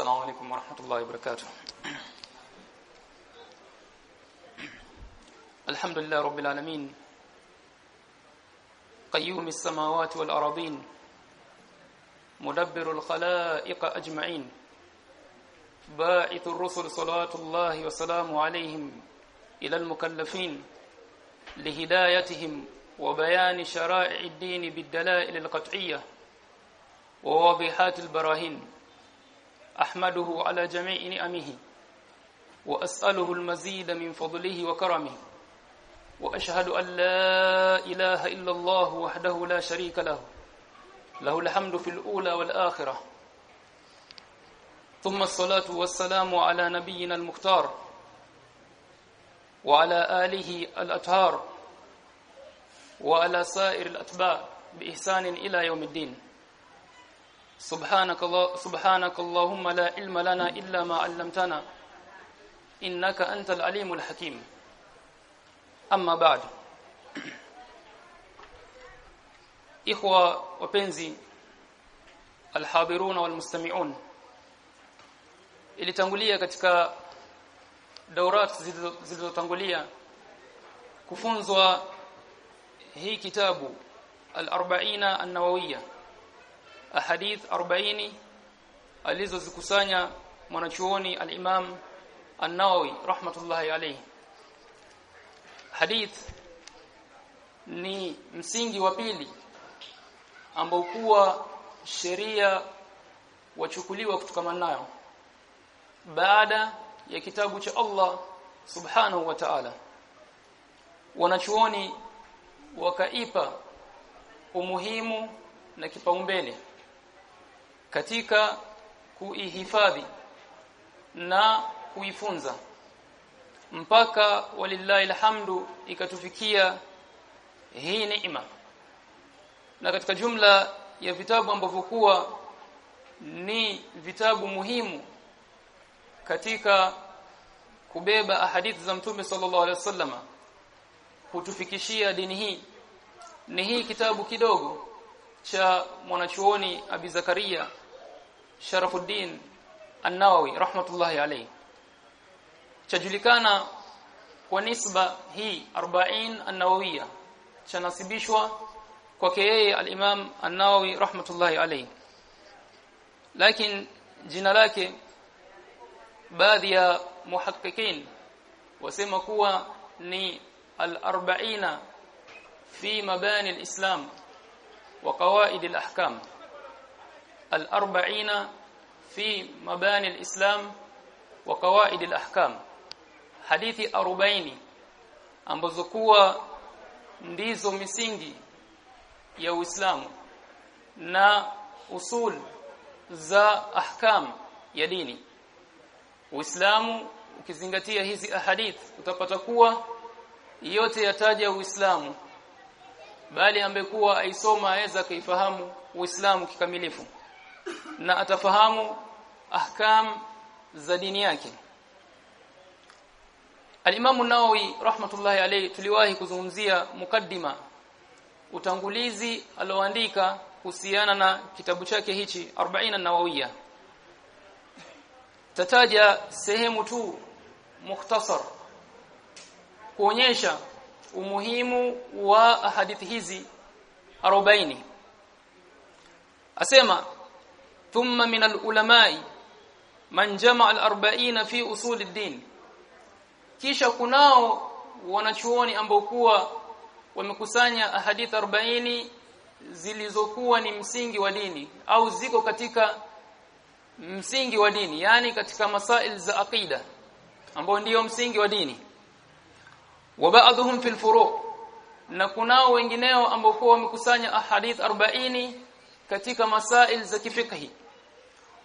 السلام عليكم ورحمة الله وبركاته. الحمد لله رب العالمين. قيوم السماوات والأراضين. مدبر الخلائق أجمعين. باعث الرسل صلوات الله وسلامه عليهم إلى المكلفين لهدايتهم وبيان شرائع الدين بالدلائل القطعية وواضحات البراهين. أحمده على جميع نعمه وأسأله المزيد من فضله وكرمه وأشهد أن لا إله إلا الله وحده لا شريك له له الحمد في الأولى والآخرة. ثم الصلاة والسلام على نبينا المختار وعلى آله الأطهار وعلى سائر الأتباع بإحسان إلى يوم الدين. سبحانك, الله سبحانك اللهم لا علم لنا إلا ما علمتنا إنك أنت العليم الحكيم أما بعد إخوة وبنزي الحاضرون والمستمعون ilitangulia katika daurat zilizotangulia kufunzwa hii kitabu al-arba'ina an-nawawiyya ahadith 40 alizozikusanya mwanachuoni al-Imam An-Nawawi rahmatullahi alayhi. Hadith ni msingi wa pili ambao kuwa sheria wachukuliwa kutokana nayo baada ya kitabu cha Allah subhanahu wa ta'ala. Wanachuoni wakaipa umuhimu na kipaumbele katika kuihifadhi na kuifunza. Mpaka walillahi alhamdu ikatufikia hii neema. Na katika jumla ya vitabu ambavyo kuwa ni vitabu muhimu katika kubeba ahadithi za mtume sallallahu alaihi wasallam kutufikishia dini hii. Ni hii kitabu kidogo cha mwanachuoni Abi Zakaria Sharafuddin An-Nawawi rahmatullahi alayhi chajulikana kwa nisba hii 40 an-Nawawiyya chanasibishwa kwake yeye al-Imam An-Nawawi rahmatullahi alayhi lakini jina lake baadhi ya muhakkikin wasema kuwa ni al-arba'ina fi mabani al-islam wa qawaid al-ahkam al-arba'ina fi mabani al-islam wa qawaid al-ahkam hadithi 40 ambazo kuwa ndizo misingi ya Uislamu na usul za ahkam ya dini. Uislamu ukizingatia hizi ahadith utapata kuwa yote yataja Uislamu bali ambekuwa aisoma aweza kaifahamu Uislamu kikamilifu na atafahamu ahkam za dini yake. Al-Imam Nawawi rahmatullahi alayhi tuliwahi kuzungumzia mukaddima utangulizi alioandika kuhusiana na kitabu chake hichi 40 Nawawiya tataja sehemu tu mukhtasar kuonyesha umuhimu wa hadithi hizi 40 asema thumma min al-ulama'i man jama'a al-40 fi usul ad-din. Kisha kunao wanachuoni ambao kuwa wamekusanya ahadithi 40 zilizokuwa ni msingi wa dini au ziko katika msingi wa dini yani katika masail za aqida ambao ndiyo msingi wa dini. Wa ba'dhum fil na kunao wengineo ambao kwa wamekusanya ahadith 40 katika masail za kifikhi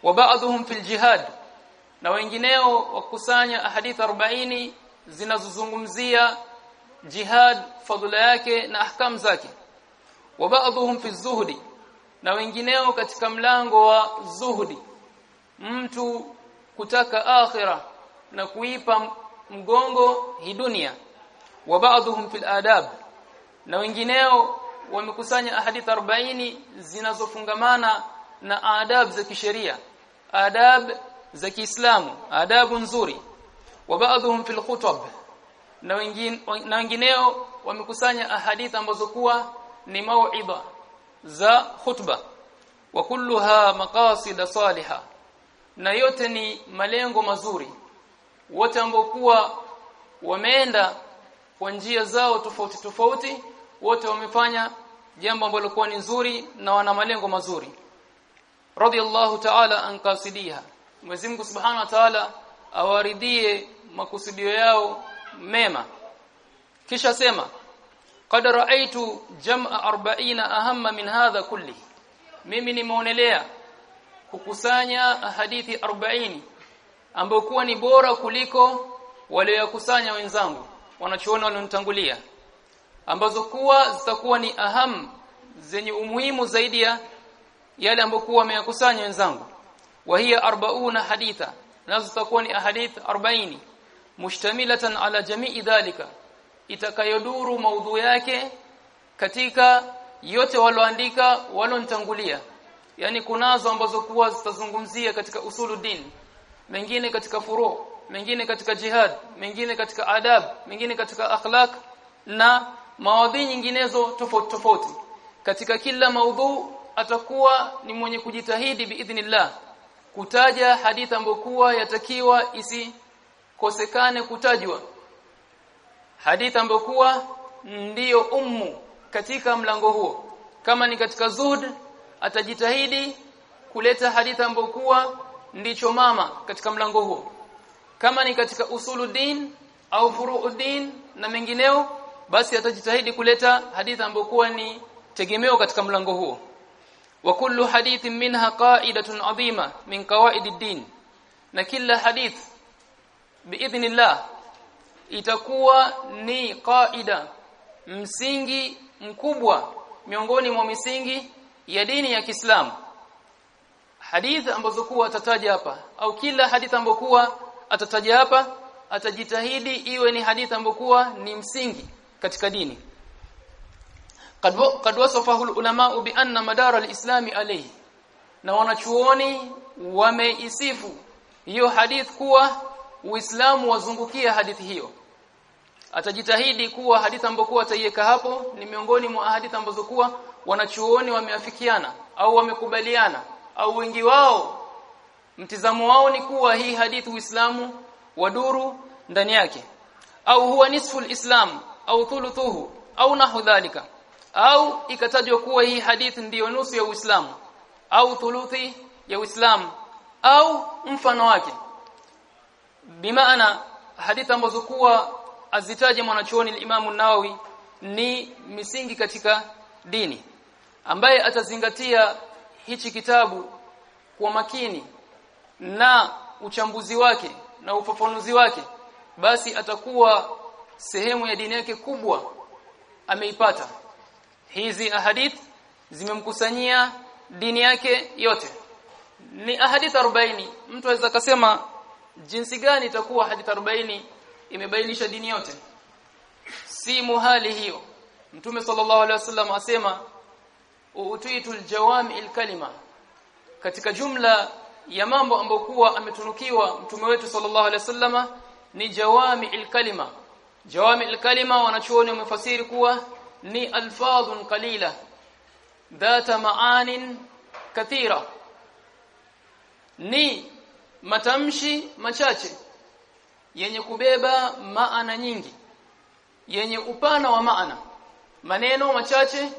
wa ba'dhum fil jihad. Na wengineo wakusanya ahadith 40 zinazozungumzia jihad fadhila yake na ahkam zake. Wa ba'dhum fi zuhdi. Na wengineo katika mlango wa zuhdi. Mtu kutaka akhira na kuipa mgongo hii dunia. Wa ba'dhum fil adab. Na wengineo wamekusanya ahadith 40 zinazofungamana na adab za kisheria adab za Kiislamu adabu nzuri. Wa baadhum fil khutab na wengine na wengineo wamekusanya ahadith ambazo kuwa ni mauidha za khutba. Wa kulluha maqasid salihah na yote ni malengo mazuri. Wote ambao kuwa wameenda kwa njia zao tofauti tofauti wote wamefanya jambo ambalo kuwa ni nzuri na wana malengo mazuri radiyallahu ta'ala an qasidiha Mwenyezi Mungu Subhanahu wa Ta'ala awaridhie makusudio yao mema. Kisha sema qad ra'aitu jam'a 40 ahamma min hadha kulli mimi nimeonelea kukusanya hadithi 40 ambayo kuwa ni bora kuliko walioyakusanya wenzangu wanachoona walionitangulia ambazo kuwa zitakuwa ni aham zenye umuhimu zaidi ya yale ambayo kwa wameyakusanya wenzangu. Wa hiya 40 haditha nazo zitakuwa ni ahadith 40 mushtamilatan ala jamii dhalika itakayoduru maudhu yake katika yote waloandika walontangulia yani kunazo ambazo kuwa zitazungumzia katika usulu din mengine katika furu mengine katika jihad mengine katika adab mengine katika akhlaq na mawadhi nyinginezo tofauti tofauti. Katika kila maudhu atakuwa ni mwenye kujitahidi biidhnillah kutaja hadithi ambokuwa yatakiwa isikosekane kutajwa. Hadithi ambokuwa ndiyo ummu katika mlango huo. Kama ni katika zuhd atajitahidi kuleta hadithi ambokuwa ndicho mama katika mlango huo. Kama ni katika usuluddin au furuuddin na mengineo basi atajitahidi kuleta hadithi ambokuwa ni tegemeo katika mlango huo kullu hadithin minha qa'idatun 'azima min qawaidid-din na kila hadith biidhnillah itakuwa ni qaida msingi mkubwa miongoni mwa misingi ya dini ya Kiislamu. Hadith ambazo kuwa atataja hapa au kila hadith ambayo kuwa atataja hapa atajitahidi iwe ni hadith ambayo kuwa ni msingi katika dini qad wasafahu ulama bi anna madara alislam alayhi. Na wanachuoni wameisifu hiyo hadith kuwa uislamu wazungukia hadithi hiyo. Atajitahidi kuwa hadithi ambayo ataiweka hapo ni miongoni mwa hadithi ambazo kuwa wanachuoni wameafikiana au wamekubaliana au wengi wao mtizamo wao ni kuwa hii hadithi uislamu waduru ndani yake. Au huwa nisfu islam au thuluthuhu au nahu dhalika au ikatajwa kuwa hii hadithi ndiyo nusu ya uislamu au thuluthi ya uislamu au mfano wake. Bimaana hadithi ambazo kuwa azitaje mwanachuoni al-Imam nawawi ni misingi katika dini ambaye atazingatia hichi kitabu kwa makini na uchambuzi wake na ufafanuzi wake basi atakuwa sehemu ya dini yake kubwa ameipata hizi ahadith zimemkusanyia dini yake yote. Ni ahadith 40 mtu aweza kusema jinsi gani itakuwa hadith 40 imebainisha dini yote? Si muhali hiyo. Mtume sallallahu alaihi wasallam asema utitul jawami'il kalima katika jumla ya mambo ambayo kuwa ametunukiwa mtume wetu sallallahu alaihi wasallama ni jawami'il kalima jawami'il kalima wanachuoni wamefasiri kuwa ni alfadhun qalila dhat maanin kathira. Ni matamshi machache yenye kubeba maana nyingi yenye upana wa maana. Maneno machache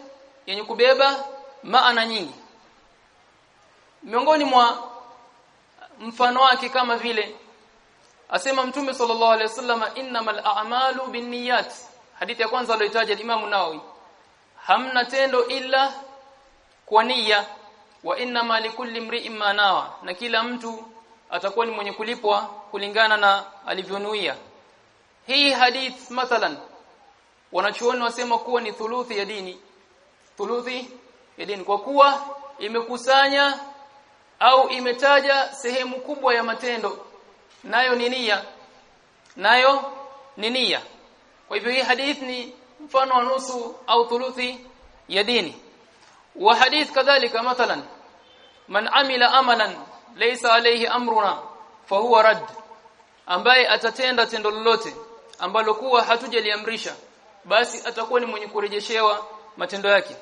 yenye kubeba maana nyingi. Miongoni mwa mfano wake kama vile asema mtume sallallahu alaihi wasallam innamal a'malu binniyat hadithi ya kwanza aliyotaja Imam Nawawi hamna tendo ila kwa nia wa inna likulli mri'in ma nawa na kila mtu atakuwa ni mwenye kulipwa kulingana na alivyonuia. Hii hadith mathalan wanachuoni wasema kuwa ni thuluthi ya dini. Thuluthi ya dini. Kwa kuwa imekusanya au imetaja sehemu kubwa ya matendo nayo ni nia nayo ni nia kwa hivyo hii hadith ni mfano wa nusu au thuluthi ya dini. Wa hadith kadhalika mathalan man amila amalan laysa alayhi amruna fa huwa rad ambaye atatenda tendo lolote ambalo kuwa hatujaliamrisha basi atakuwa ni mwenye kurejeshewa matendo yake.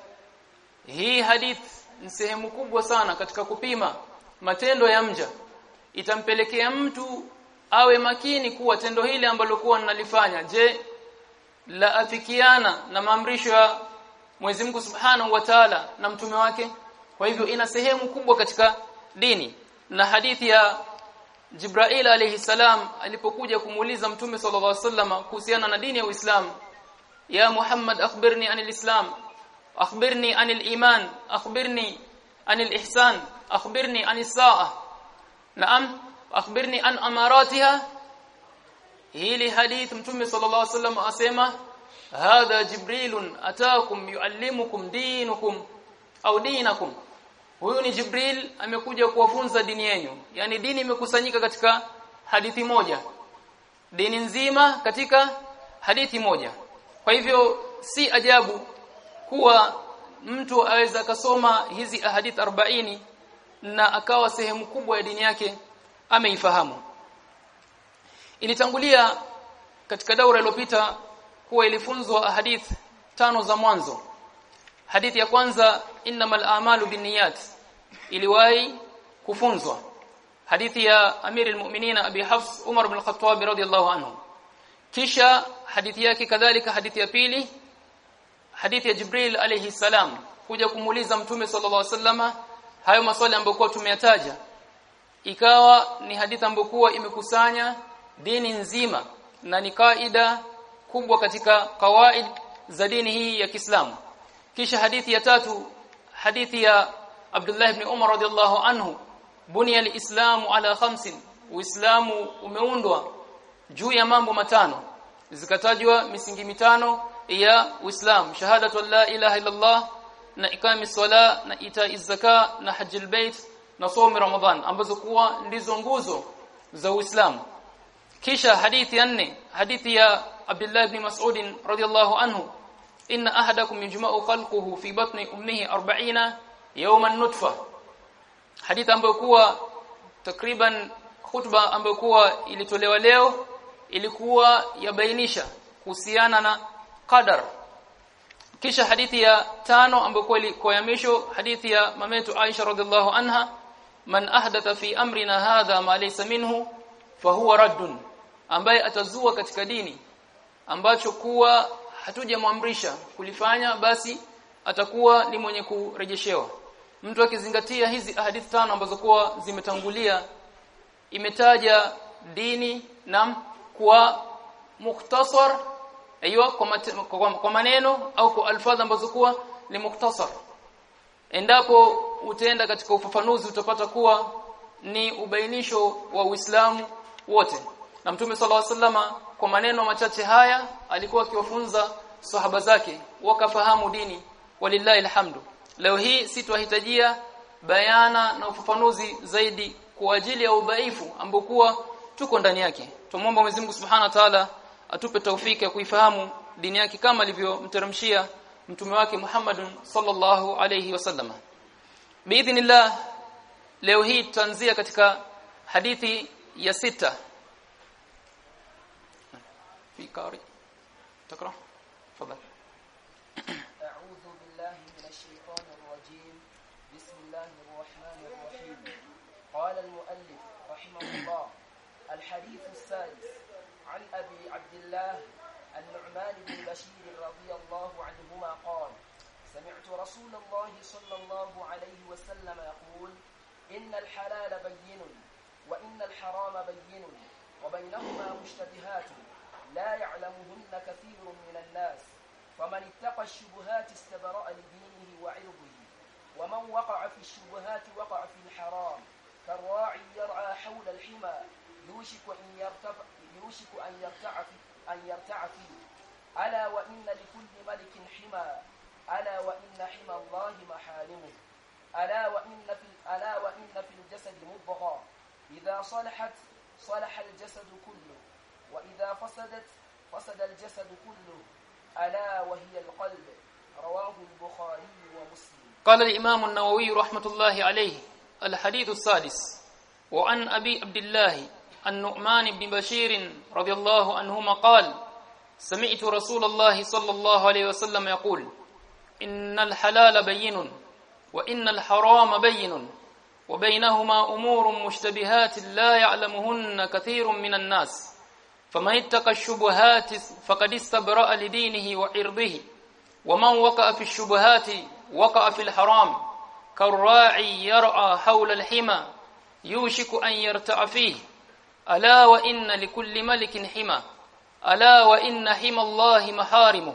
Hii hadith ni sehemu kubwa sana katika kupima matendo ya mja. Itampelekea mtu awe makini kuwa tendo hili ambalo kuwa nalifanya je la afikiana na maamrisho ya Mwenyezi Mungu Subhanahu wa Ta'ala na mtume wake. Kwa hivyo ina sehemu kubwa katika dini. Na hadithi ya Jibrail alayhi salam alipokuja kumuuliza mtume sallallahu alaihi wasallam kuhusiana na dini ya Uislamu ya Muhammad akhbirni anil Islam akhbirni anil iman akhbirni anil ihsan akhbirni anis sa'a naam akhbirni an amaratiha hili hadith mtume sallallahu alaihi wasallam asema hadha jibrilun ataakum yuallimukum dinukum au dinakum. Huyu ni jibril amekuja kuwafunza dini yenu. Yani dini imekusanyika katika hadithi moja. Dini nzima katika hadithi moja. Kwa hivyo si ajabu kuwa mtu aweza akasoma hizi ahadith 40 na akawa sehemu kubwa ya dini yake ameifahamu ilitangulia katika daura iliyopita kuwa ilifunzwa hadith tano za mwanzo. Hadithi ya kwanza innamal a'malu binniyat iliwahi kufunzwa. Hadithi ya amiri almu'minin abi hafs umar ibn al-khattab radiyallahu anhu. Kisha hadithi yake kadhalika hadithi ya pili hadithi ya jibril alayhi salam kuja kumuuliza mtume sallallahu alaihi wasallama hayo maswali ambayo tumeyataja. Ikawa ni hadithi ambayo imekusanya dini nzima na ni kaida kubwa katika kawaid za dini hii ya Kiislamu. Kisha hadithi ya tatu hadithi ya Abdullah ibn Umar radhiallahu anhu bunia alislamu ala khamsin uislamu umeundwa juu ya mambo matano zikatajwa misingi mitano ya uislamu shahadatu la ilaha illallah na ikami swala na itai zaka na hajjul bait na somi ramadhan ambazo kuwa ndizo nguzo za uislamu kisha hadithi ya nne hadithi ya Abdullah ibn Mas'ud radhiyallahu anhu inna ahadakum yujma'u khalquhu fi batni ummihi 40 yawman nutfa hadithi ambayo kuwa takriban khutba ambayo kuwa ilitolewa leo ilikuwa yabainisha kuhusiana na qadar kisha hadithi ya tano ambayo kwa ya mwisho hadithi ya mametu Aisha radhiallahu anha man ahdatha fi amrina hadha ma laysa minhu fahuwa raddun ambaye atazua katika dini ambacho kuwa hatujamwamrisha kulifanya basi atakuwa ni mwenye kurejeshewa. Mtu akizingatia hizi ahadithi tano ambazo kuwa zimetangulia imetaja dini na kwa mukhtasar aiyo kwa, maneno au kwa alfadha ambazo kuwa ni mukhtasar. Endapo utaenda katika ufafanuzi utapata kuwa ni ubainisho wa Uislamu wote na mtume sala wasallama kwa maneno machache haya alikuwa akiwafunza sahaba zake wakafahamu dini walillahi alhamdu. Leo hii sitwahitajia bayana na ufafanuzi zaidi kwa ajili ya udhaifu ambokuwa tuko ndani yake. Tumuombe Mwenyezi Mungu Subhanahu Taala atupe taufiki ya kuifahamu dini yake kama alivyomteremshia mtume wake Muhammad sallallahu alayhi wasallam. Biidhnillah leo hii tutaanzia katika hadithi ya sita. في قارئ تقرأ. تفضل. أعوذ بالله من الشيطان الرجيم. بسم الله الرحمن الرحيم. قال المؤلف رحمه الله الحديث السادس عن أبي عبد الله النعمان بن بشير رضي الله عنهما قال سمعت رسول الله صلى الله عليه وسلم يقول إن الحلال بين وإن الحرام بين وبينهما مشتبهات. لا يعلمهن كثير من الناس. فمن اتقى الشبهات استبرأ لدينه وعرضه ومن وقع في الشبهات وقع في الحرام. كالراعي يرعى حول الحمى يوشك أن يرتفع يوشك أن يرتع في أن يرتع فيه. ألا وإن لكل ملك حمى ألا وإن حمى الله محارمه. ألا وإن في ألا وإن في الجسد مضغة. إذا صلحت صلح الجسد كله. وإذا فسدت فسد الجسد كله ألا وهي القلب. رواه البخاري ومسلم. قال الإمام النووي رحمة الله عليه الحديث السادس. وعن أبي عبد الله النعمان بن بشير رضي الله عنهما قال سمعت رسول الله صلى الله عليه وسلم يقول إن الحلال بين وإن الحرام بين وبينهما أمور مشتبهات لا يعلمهن كثير من الناس. فمن اتقى الشبهات فقد استبرأ لدينه وعرضه ومن وقع في الشبهات وقع في الحرام كالراعي يرعى حول الحمى يوشك أن يرتع فيه ألا وإن لكل ملك حمى ألا وإن حمى الله محارمه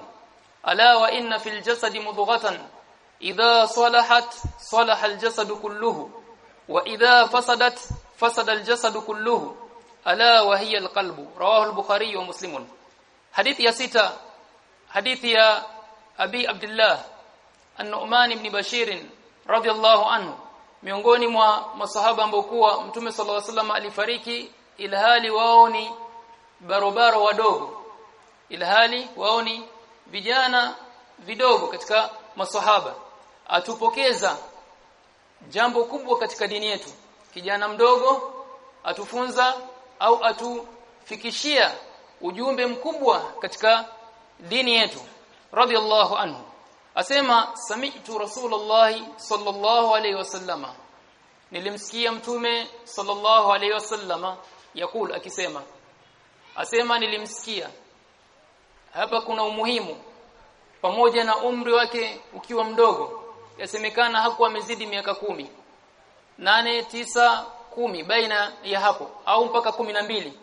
ألا وإن في الجسد مضغة إذا صلحت صلح الجسد كله وإذا فسدت فسد الجسد كله ala wa hiya alqalbu. Rawahu al-bukhari wa muslimun. Hadithi ya sita. Hadithi ya abi abdullah an-nu'man ibn bashir radiyallahu anhu. Miongoni mwa masahaba ambao kuwa mtume sallallahu alayhi wasallam alifariki ilhali wao ni barobaro wadogo. Ilhali wao ni vijana vidogo katika masahaba. Atupokeza jambo kubwa katika dini yetu. Kijana mdogo atufunza au atufikishia ujumbe mkubwa katika dini yetu. Radhiallahu anhu. Asema sami'tu rasulullah sallallahu alayhi wasallama nilimsikia mtume sallallahu alayhi wasallama yakul akisema asema nilimsikia. Hapa kuna umuhimu. Pamoja na umri wake ukiwa mdogo yasemekana hakuwa amezidi miaka kumi. Nane tisa kumi baina ya hapo au mpaka kumi na mbili.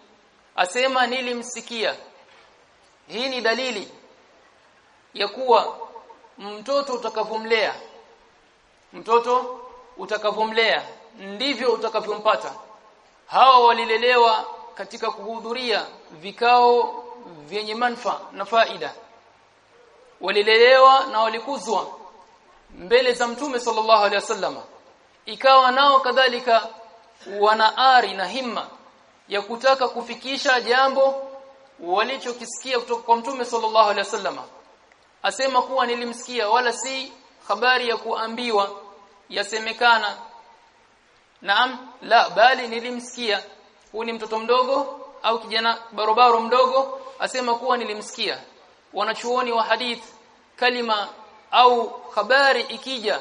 Asema nilimsikia. Hii ni dalili ya kuwa mtoto utakavomlea. Mtoto utakavomlea ndivyo utakavyompata hawa walilelewa katika kuhudhuria vikao vyenye manfa na faida. Walilelewa na walikuzwa mbele za mtume sallallahu alaihi wasallam. Ikawa nao kadhalika wana ari na himma ya kutaka kufikisha jambo walichokisikia kutoka kwa mtume sallallahu alaihi wasallam. Asema kuwa nilimsikia wala si habari ya kuambiwa yasemekana. Naam la bali nilimsikia. Huu ni mtoto mdogo au kijana barobaro mdogo asema kuwa nilimsikia. Wanachuoni wa hadith kalima au habari ikija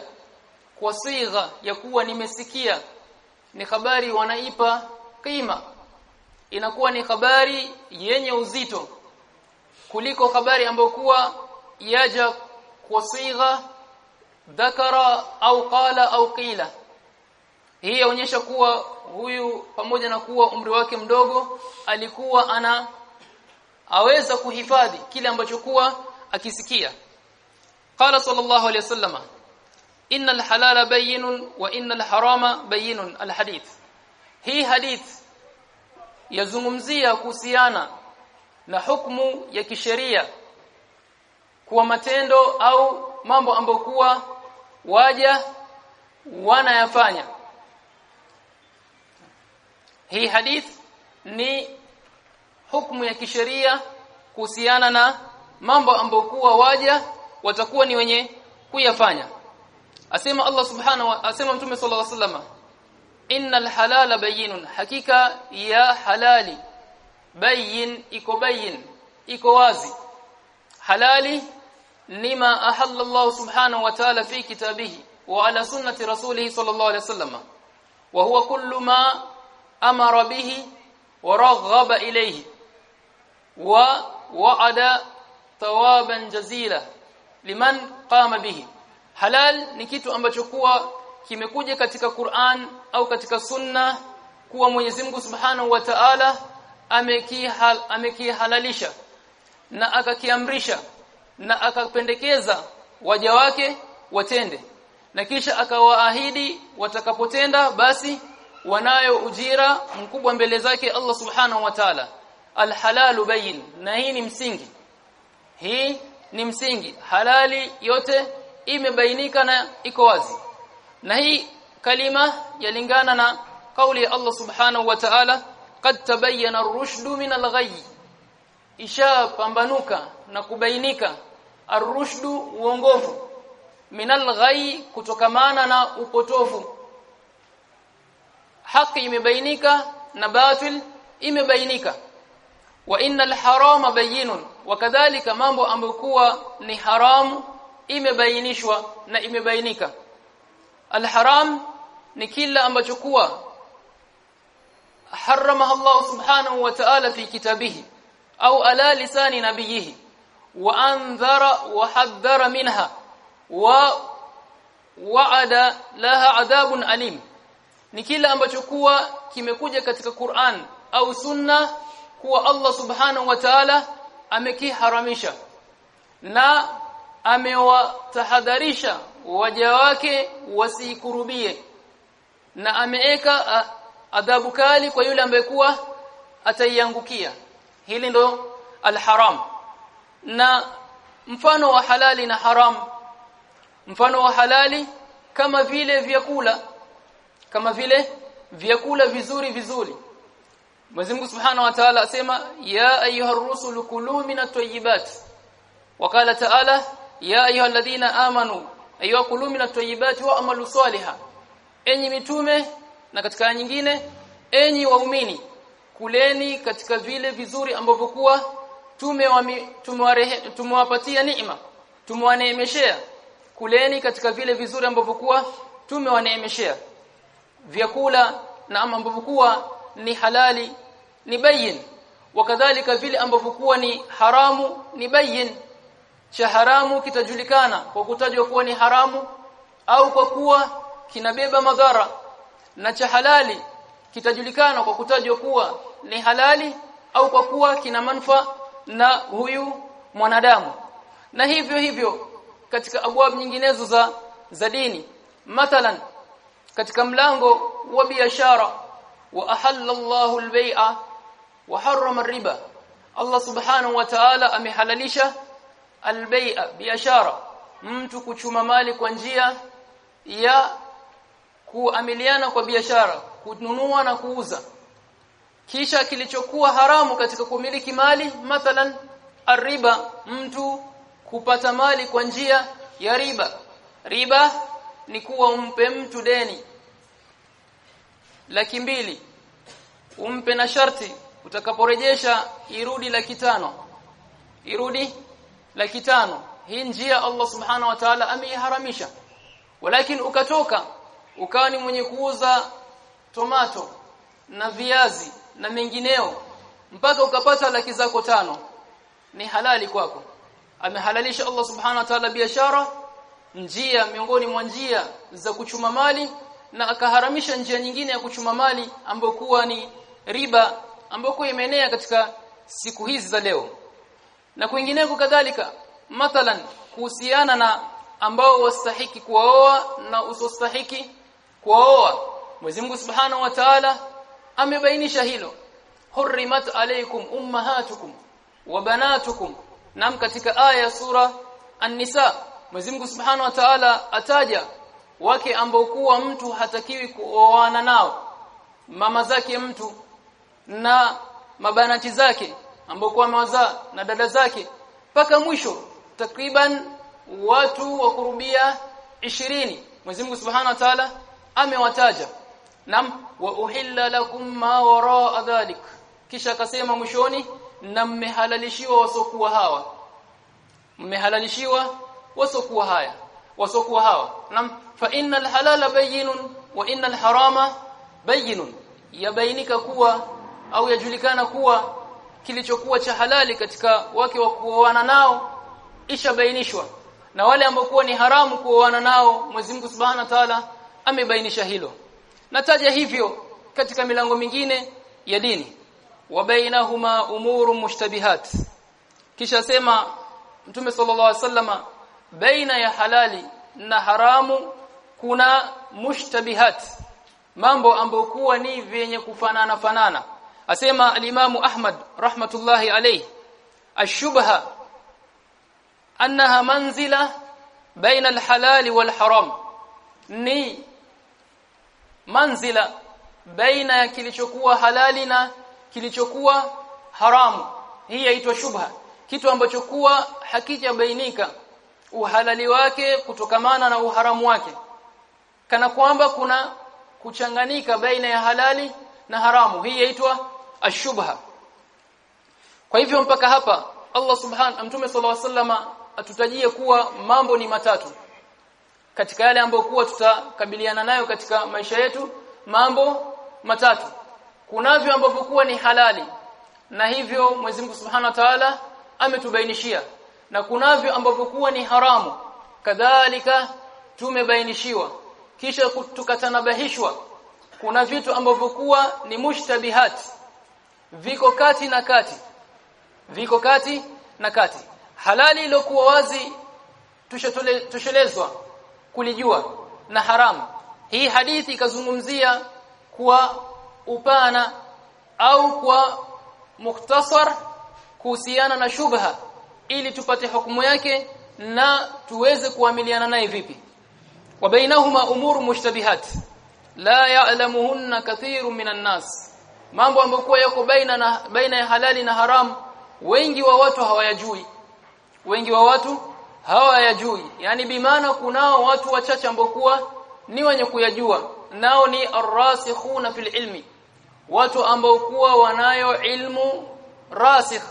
kwa sigha ya kuwa nimesikia ni habari wanaipa kima inakuwa ni habari yenye uzito kuliko habari ambayo kuwa yaja kwa sigha dhakara au qala au qila. Hii yaonyesha kuwa huyu pamoja na kuwa umri wake mdogo alikuwa ana aweza kuhifadhi kile ambacho kuwa akisikia. Qala sallallahu alayhi wasallam innal halala bayyinun wa innal harama bayyinun. Alhadith hii hadith yazungumzia kuhusiana na hukumu ya kisheria kuwa matendo au mambo ambayo kuwa waja wanayafanya. Hii hadith ni hukumu ya kisheria kuhusiana na mambo ambayo kuwa waja watakuwa ni wenye kuyafanya asema Allah subhanahu wa asema mtume sallallahu alaihi wasallam innal halala bayyinun hakika ya halali bayin iko bayin iko wazi halali lima ahalla Allah subhanahu wa ta'ala fi kitabihi wa ala sunnati rasulih sallallahu alaihi wasallam wa huwa kullu ma amara bihi wa raghaba ilayhi wa wa'ada thawaban jazila liman qama bihi halal ni kitu ambacho kuwa kimekuja katika Qur'an au katika sunna kuwa Mwenyezi Mungu Subhanahu wa Ta'ala amekihal, amekihalalisha na akakiamrisha na akapendekeza waja wake watende. Na kisha akawaahidi watakapotenda basi wanayo ujira mkubwa mbele zake Allah Subhanahu wa Ta'ala. Alhalalu bayin na hii ni msingi. Hii ni msingi. Halali yote imebainika na iko wazi. Na hii kalima yalingana na kauli ya Allah subhanahu wa ta'ala qad tabayyana ar-rushdu min al-ghayy. Isha pambanuka na kubainika ar-rushdu uongofu min al-ghayy kutokamana na upotofu haki imebainika na batil imebainika. Wa innal harama bayinun wakadhalika mambo ambayo ni haramu imebainishwa na imebainika. Alharam ni kila ambacho kuwa haramaha Allah subhanahu wa ta'ala fi kitabihi au ala lisani nabiyihi wa anzara wa hadhara minha wa wa'ada laha adhabun alim. Ni kila ambacho kuwa kimekuja katika Qur'an au sunna kuwa Allah subhanahu wa ta'ala amekiharamisha. Na amewatahadharisha waja wake wasikurubie na ameeka adhabu kali kwa yule ambaye kuwa ataiangukia. Hili ndo alharam. Na mfano wa halali na haram. Mfano wa halali kama vile vyakula. Kama vile vyakula vizuri vizuri. Mwenyezi Mungu Subhanahu wa Ta'ala asema ya ayyuhar rusul kulu minat tayyibat wakala Ta'ala ya ayyuhalladhina amanu ayuha kulu minat tayyibat wa amalu salihah enyi mitume na katika nyingine enyi waumini kuleni katika vile vizuri ambavyo kuwa tumewapatia neema tumewaneemeshea. Kuleni katika vile vizuri ambavyo kuwa tumewaneemeshea. Vyakula na ambavyo kuwa ni halali ni bayin. Wakadhalika vile ambavyo kuwa ni haramu ni bayin cha haramu kitajulikana kwa kutajwa kuwa ni haramu au kwa kuwa kinabeba madhara na cha halali kitajulikana kwa kutajwa kuwa ni halali au kwa kuwa kina manufaa na huyu mwanadamu. Na hivyo hivyo katika abwab nyinginezo za za dini mathalan katika mlango wa biashara wa ahalla Allahu al-bai'a wa harrama riba Allah subhanahu wa ta'ala amehalalisha al-bai'a biashara. Mtu kuchuma mali kwa njia ya kuamiliana kwa biashara kununua na kuuza. Kisha kilichokuwa haramu katika kumiliki mali mathalan arriba mtu kupata mali kwa njia ya riba. Riba ni kuwa umpe mtu deni laki mbili. Umpe na sharti utakaporejesha irudi laki tano. Irudi laki tano. Hii njia Allah subhanahu wa ta'ala ameiharamisha. Walakin ukatoka ukawa ni mwenye kuuza tomato na viazi na mengineo mpaka ukapata laki zako tano ni halali kwako. Amehalalisha Allah subhanahu wa ta'ala biashara njia miongoni mwa njia za kuchuma mali na akaharamisha njia nyingine ya kuchuma mali ambayo kuwa ni riba ambayo imeenea katika siku hizi za leo na kwingineko kadhalika mathalan kuhusiana na ambao wastahiki kuoa na usostahiki kuoa Mwenyezi Mungu Subhanahu wa Ta'ala amebainisha hilo. Hurrimat alaykum ummahatukum wa banatukum. Nam katika aya ya sura An-Nisa Mwenyezi Mungu Subhanahu wa Ta'ala ataja wake ambao kuwa mtu hatakiwi kuoana nao. Mama zake mtu na mabanati zake ambao kwa mawazaa na dada zake. Mpaka mwisho takriban watu wa kurubia 20 Mwenyezi Mungu Subhanahu wa Ta'ala amewataja. Nam wa uhilla lakum ma waraa dhalik. Kisha akasema mwishoni na mmehalalishiwa wasokuwa hawa. Mmehalalishiwa wasokuwa haya wasokuwa hawa. Nam fa innal halala bayyinun wa innal harama bayyinun. Yabainika kuwa au yajulikana kuwa kilichokuwa cha halali katika wake wa kuoana nao ishabainishwa. Na wale ambao kuwa ni haramu kuoana nao Mwenyezi Mungu Subhanahu wa Ta'ala amebainisha hilo. Nataja hivyo katika milango mingine ya dini. Wa bainahuma umuru mushtabihat. Kisha sema Mtume sallallahu alaihi wasallama baina ya halali na haramu kuna mushtabihat. Mambo ambayo kuwa ni vyenye kufanana fanana asema alimamu Ahmad rahmatullahi alayhi ashubha annaha manzila baina alhalali walharam. Ni manzila baina ya kilichokuwa halali na kilichokuwa haramu. Hii yaitwa shubha kitu ambacho kuwa hakijabainika uhalali wake kutokamana na uharamu wake kana kwamba kuna kuchanganyika baina ya halali na haramu. Hii yaitwa ashubha. Kwa hivyo mpaka hapa Allah subhanahu mtume sallallahu alaihi wasallam atutajie kuwa mambo ni matatu. Katika yale ambayo kuwa tutakabiliana nayo katika maisha yetu mambo matatu. Kunavyo ambavyo kuwa ni halali na hivyo Mwenyezi Mungu Subhanahu wa Ta'ala ametubainishia. Na kunavyo ambavyo kuwa ni haramu kadhalika tumebainishiwa. Kisha tukatanabahishwa kuna vitu ambavyo kuwa ni mushtabihat viko kati na kati. Viko kati na kati. Halali iliyokuwa wazi tushelezwa kulijua na haramu. Hii hadithi ikazungumzia kwa upana au kwa mukhtasar kuhusiana na shubha ili tupate hukumu yake na tuweze kuamiliana naye vipi. Wa bainahuma umuru mushtabihat. La ya'lamuhunna kathirun minan nas mambo ambayo yako baina na baina ya halali na haramu wengi wa watu hawayajui. Wengi wa watu hawayajui. Yani bimaana kunao watu wachache ambao ni wenye kuyajua. Nao ni arrasikhuna fil ilmi. Watu ambao kuwa wanayo ilmu rasikh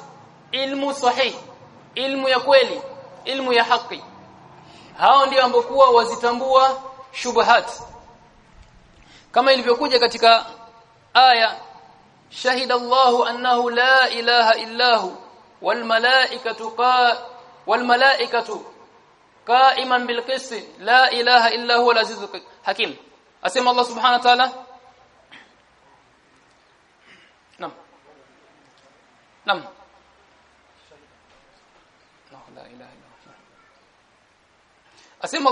ilmu sahih ilmu ya kweli ilmu ya haki. Hao ndio ambao wazitambua shubuhat. Kama ilivyokuja katika aya shahida Allahu annahu la ilaha illahu wal malaikatu qa wal malaikatu qa'iman bil qist la ilaha illa huwa al azizul hakim asema Allah subhanahu wa ta'ala nam nam la ilaha illa asema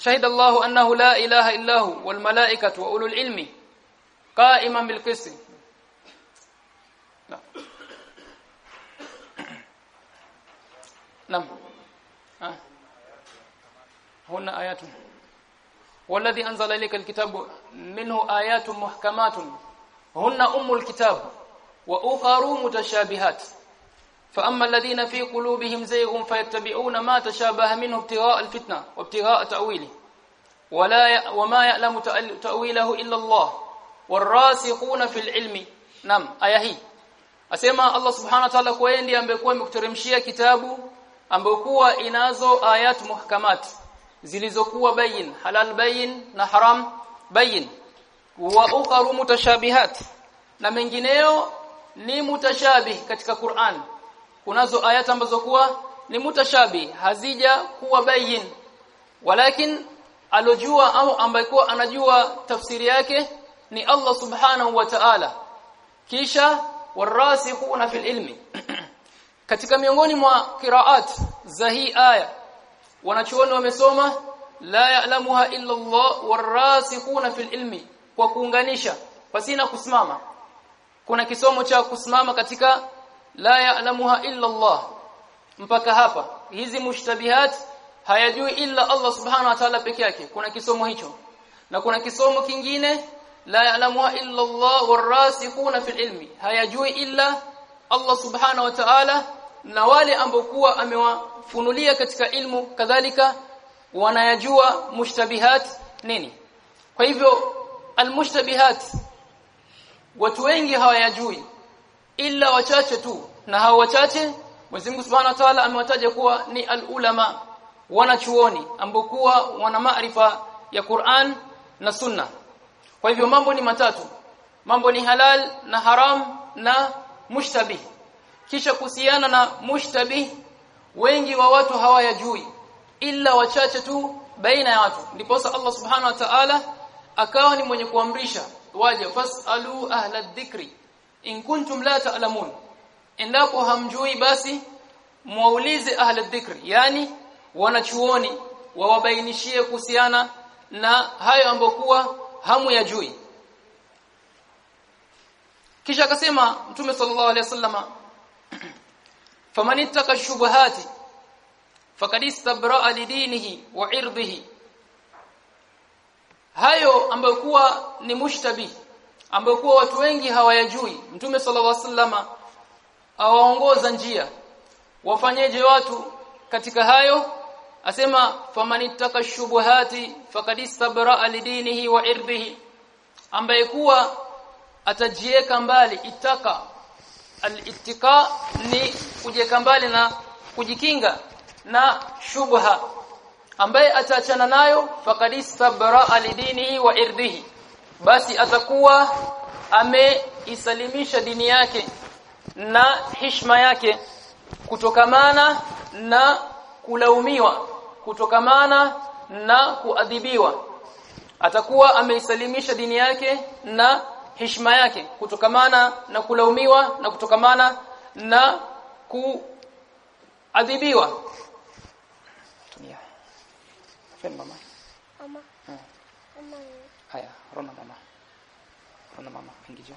شهد الله أنه لا إله إلا هو والملائكة وأولو العلم قائما بالقسط. نعم. آه. هن آيات. والذي أنزل إليك الكتاب منه آيات محكمات. هن أم الكتاب وأخر متشابهات. فأما الذين في قلوبهم زيغ فيتبعون ما تشابه منه ابتغاء الفتنة وابتغاء تأويله ولا ي... وما يعلم تأويله إلا الله والراسخون في العلم نعم aya hii asema Allah subhanahu wa ta'ala kwa yeye ndiye ambekuwa amekuteremshia kitabu ambokuwa inazo ayat muhkamat zilizokuwa bayin halal bayin na haram bayin wa ukharu mutashabihat na mengineyo ni mutashabih katika Qur'an kunazo ayati ambazo kuwa ni mutashabi hazija kuwa bayin. Walakin alojua au ambaye kuwa anajua tafsiri yake ni Allah subhanahu wa ta'ala. Kisha warasikhuna fil ilmi. Katika miongoni mwa qiraat za hii aya wanachuoni wamesoma la ya'lamuha illa Allah warasikhuna fil ilmi kwa kuunganisha pasina kusimama. Kuna kisomo cha kusimama katika la ya'lamuha illa Allah. Mpaka hapa. Hizi mushtabihat hayajui illa Allah subhanahu wa ta'ala peke yake. Kuna kisomo hicho. Na kuna kisomo kingine la ya'lamuha illa Allah warasikhuna fil ilmi. Hayajui illa Allah subhanahu wa ta'ala na wale ambao kuwa amewafunulia katika ilmu. Kadhalika wanayajua mushtabihat nini? Kwa hivyo almushtabihat watu wengi hawayajui illa wachache tu. Na hao wachache Mwenyezi Mungu Subhanahu wa Ta'ala amewataja kuwa ni alulama wanachuoni ambao kuwa wana maarifa ya Qur'an na Sunna. Kwa hivyo mambo ni matatu. Mambo ni halal na haram na mushtabih. Kisha kuhusiana na mushtabih wengi wa watu hawayajui. Illa wachache tu baina ya watu. Ndipo Allah subhanahu wa ta'ala akawa ni mwenye kuamrisha waje fasalu ahla dhikri in kuntum la ta'lamun. Endapo hamjui basi muulize ahli dhikri yani wanachuoni wawabainishie kuhusiana na hayo ambokuwa hamu ya jui kisha akasema mtume sallallahu alaihi wasallama famanittaka shubuhati faqad istabra'a lidinihi wa irdihi. Hayo ambayo kuwa ni mushtabi ambayo kuwa watu wengi hawayajui. Mtume sallallahu alaihi wasallama awaongoza njia. Wafanyeje watu katika hayo? Asema famanittaka shubuhati faqad istabra lidinihi wa irdihi. Ambaye kuwa atajieka mbali itaka al-ittika ni kujieka mbali na kujikinga na shubha. Ambaye ataachana nayo faqad istabra lidinihi wa irdihi basi atakuwa ameisalimisha dini yake na hishma yake kutokamana na kulaumiwa kutokamana na kuadhibiwa. Atakuwa ameisalimisha dini yake na hishma yake kutokamana na kulaumiwa na kutokamana na kuadhibiwa. Tumia fen mama Mama. Hmm. Mama. haya rona mama kuna mama angijua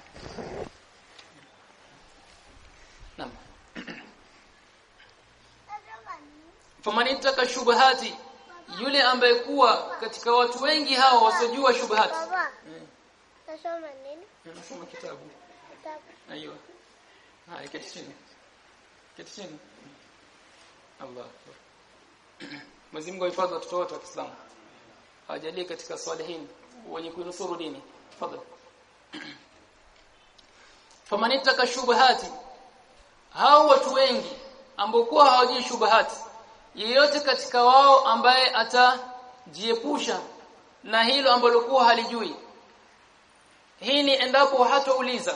naam faman ittaka shubahati yule ambaye kuwa katika watu wengi hao wasijua shubahati nasoma nini? Hmm, nasoma kitabu. Kitabu. Aiyo haya keti chini. Allah Mzimu wa ifadha watoto wote wa Kiislamu. Ajalie katika swalihin wenye kuinusuru dini. Tafadhali famanitaka shubahati hao watu wengi ambokuwa hawajui shubahati yeyote katika wao ambaye atajiepusha na hilo ambalo kuwa halijui. Hii ni endapo hatauliza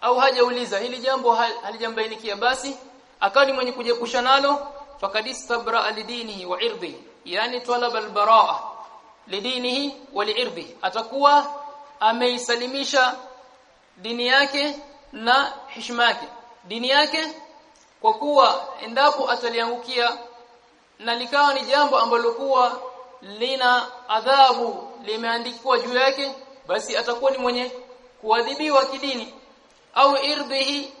au hajauliza hili jambo halijambainikia basi akawa ni mwenye kujiepusha nalo faqad istabra lidinihi wa irdihi yani talaba albaraa lidinihi wa liirdihi atakuwa ameisalimisha dini yake na heshima yake. Dini yake kwa kuwa endapo ataliangukia na likawa ni jambo ambalo kuwa lina adhabu limeandikwa juu yake basi atakuwa ni mwenye kuadhibiwa kidini au irdhihi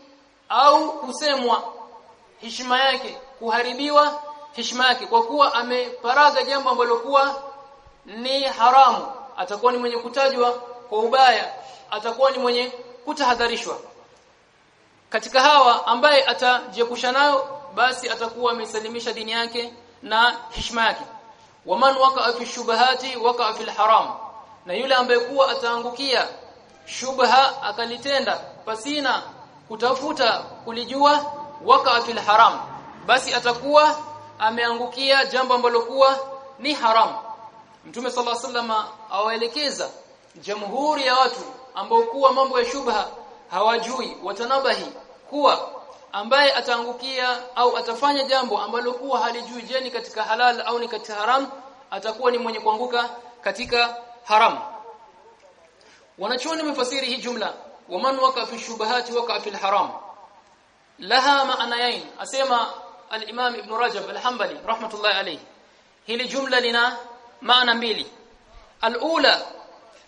au kusemwa heshima yake kuharibiwa heshima yake kwa kuwa ameparaga jambo ambalo kuwa ni haramu. Atakuwa ni mwenye kutajwa kwa ubaya atakuwa ni mwenye kutahadharishwa. Katika hawa ambaye atajiepusha nayo basi atakuwa amesalimisha dini yake na heshima yake. Waman waka fi shubahati waka fi haram. Na yule ambaye kuwa ataangukia shubha akalitenda pasina kutafuta kulijua waka fi haram. Basi atakuwa ameangukia jambo ambalo kuwa ni haram. Mtume sallallahu alaihi wasallam awaelekeza jamhuri ya watu ambao kuwa mambo ya shubha hawajui watanabahi kuwa ambaye ataangukia au atafanya jambo ambalo kuwa halijui je ni katika halal au ni katika haram atakuwa ni mwenye kuanguka katika haram. Wanachuoni mfasiri hii jumla waman waka fi shubahati waka fi haram. Laha maanayain asema al-imam ibn rajab al-hanbali rahmatullahi alayhi. Hili jumla lina maana mbili. Al-ula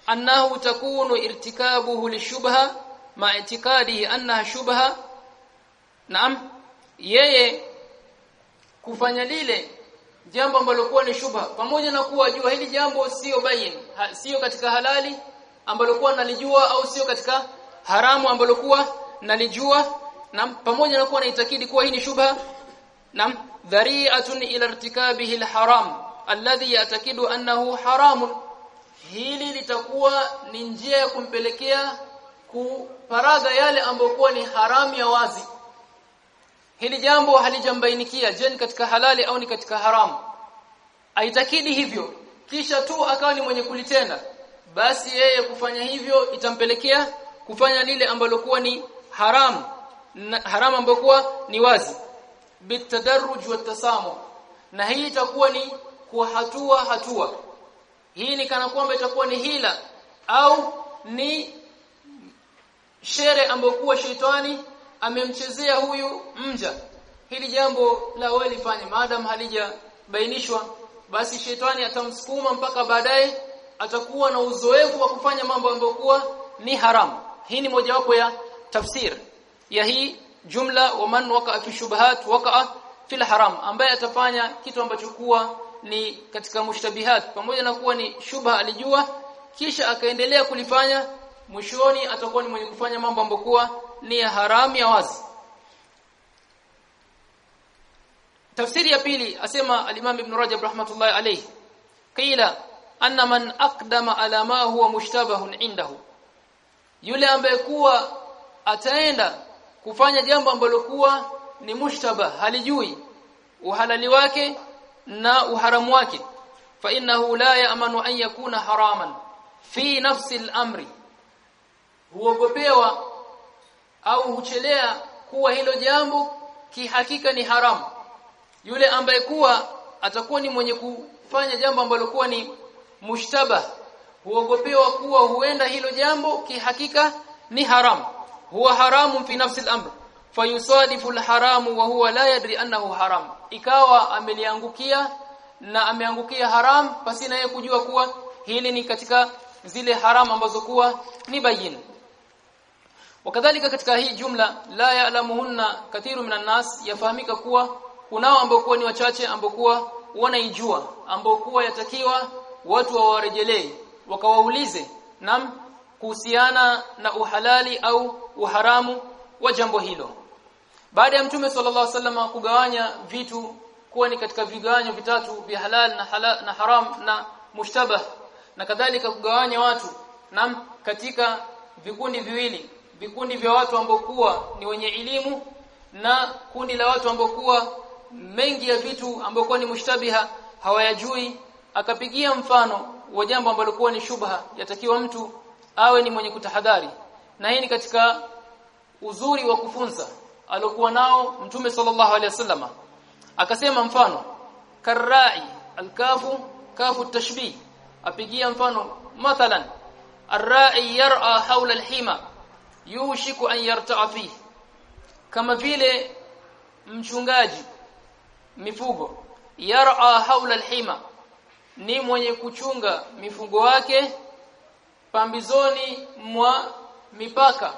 annahu takunu irtikabuhu lishubha ma itikadihi annaha shubha. Naam yeye kufanya lile jambo ambalo kuwa ni shubha pamoja na kuwa jua hili jambo sio bayin ha, sio katika halali ambalo kuwa nalijua au sio katika haramu ambalo kuwa nalijua. Na pamoja na kuwa naitakidi kuwa hii ni shubha. Nam dhari'atun ila irtikabihi alharam alladhi yatakidu annahu haramun hili litakuwa ni njia ya kumpelekea kuparaga yale ambayo ni haramu ya wazi. Hili jambo halijambainikia je ni katika halali au ni katika haramu? Aitakidi hivyo. Kisha tu akawa ni mwenye kulitenda. Basi yeye kufanya hivyo itampelekea kufanya lile ambalo kuwa ni haramu haramu ambayo kuwa ni wazi. Bitadarruj wa tasamu. Na hii itakuwa ni kwa hatua hatua hii ni kana kwamba itakuwa ni hila au ni shere ambayo kuwa shetani amemchezea huyu mja. Hili jambo la lifanye. Maadam halijabainishwa basi shetani atamsukuma mpaka baadaye atakuwa na uzoefu wa kufanya mambo ambayo kuwa ni haramu hii ni mojawapo ya tafsir ya hii jumla wa man waka fi shubahat waka fil haram ambaye atafanya kitu ambacho kuwa ni katika mushtabihat. Pamoja na kuwa ni shubha alijua kisha akaendelea kulifanya mwishoni atakuwa ni mwenye kufanya mambo ambokuwa ni ya haramu ya wazi. Tafsiri ya pili asema al-Imam Ibn Rajab rahmatullahi alayhi qila anna man aqdama ala ma huwa mushtabahun indahu. Yule ambaye kuwa ataenda kufanya jambo ambalo kuwa ni mushtabah halijui uhalali wake na uharamu wake. Fa innahu la ya'manu an yakuna haraman fi nafsi al-amri. Huogopewa au huchelea kuwa hilo jambo kihakika ni haramu. Yule ambaye kuwa atakuwa ni mwenye kufanya jambo ambalo kuwa ni mushtaba huogopewa kuwa huenda hilo jambo kihakika ni haramu. Huwa haramu fi nafsi al-amr fayusadifu alharamu wa huwa la yadri annahu haram. Ikawa ameliangukia na ameangukia haram pasina yeye kujua kuwa hili ni katika zile haram ambazo kuwa ni bayin. Wakadhalika katika hii jumla la ya'lamuhunna kathiru minan nas yafahamika kuwa kunao ambao kuwa ni wachache ambao kuwa wanaijua ambao kuwa yatakiwa watu wawarejelee wakawaulize nam kuhusiana na uhalali au uharamu wa jambo hilo baada ya mtume sallallahu alaihi kugawanya vitu kuwa ni katika vigawanyo vitatu vya halal na halal na haram na mushtabah na kadhalika kugawanya watu na katika vikundi viwili vikundi vya watu ambao kuwa ni wenye elimu na kundi la watu ambao kuwa mengi ya vitu ambao ni mushtabiha hawayajui akapigia mfano wa jambo ambalo kuwa ni shubha yatakiwa mtu awe ni mwenye kutahadhari. Na hii ni katika uzuri wa kufunza alokuwa nao mtume sallallahu alaihi wasallama akasema mfano karai alkafu kafu tashbih apigia mfano mathalan arra'i yar'a hawla alhima yushiku an yarta'a fihi. Kama vile mchungaji mifugo yar'a hawla alhima ni mwenye kuchunga mifugo wake pambizoni mwa mipaka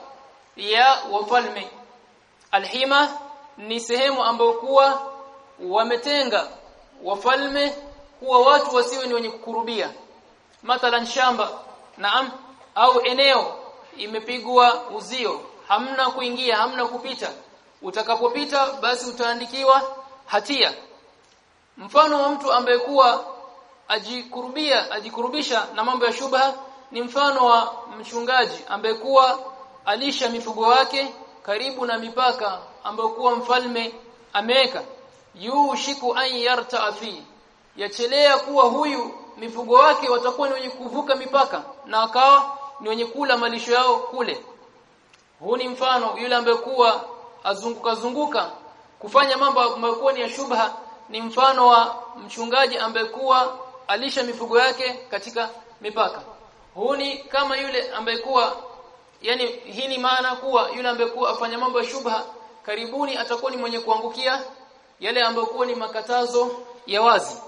ya wafalme alhima ni sehemu ambayo kuwa wametenga wafalme kuwa watu wasiwe ni wenye kukurubia. Mathalan shamba naam au eneo imepigwa uzio hamna kuingia hamna kupita. Utakapopita basi utaandikiwa hatia. Mfano wa mtu ambaye kuwa ajikurubia ajikurubisha na mambo ya shubha ni mfano wa mchungaji ambaye kuwa alisha mifugo wake karibu na mipaka ambayo kuwa mfalme ameweka. Yushiku an yarta fi yachelea kuwa huyu mifugo wake watakuwa ni wenye kuvuka mipaka na akawa ni wenye kula malisho yao kule. Huu ni mfano yule ambaye kuwa azunguka zunguka kufanya mambo ambayo ni ya shubha ni mfano wa mchungaji ambaye kuwa alisha mifugo yake katika mipaka. Huu ni kama yule ambaye kuwa yani hii ni maana kuwa yule ambaye afanya mambo ya shubha karibuni atakuwa ni mwenye kuangukia yale ambayo kuwa ni makatazo ya wazi.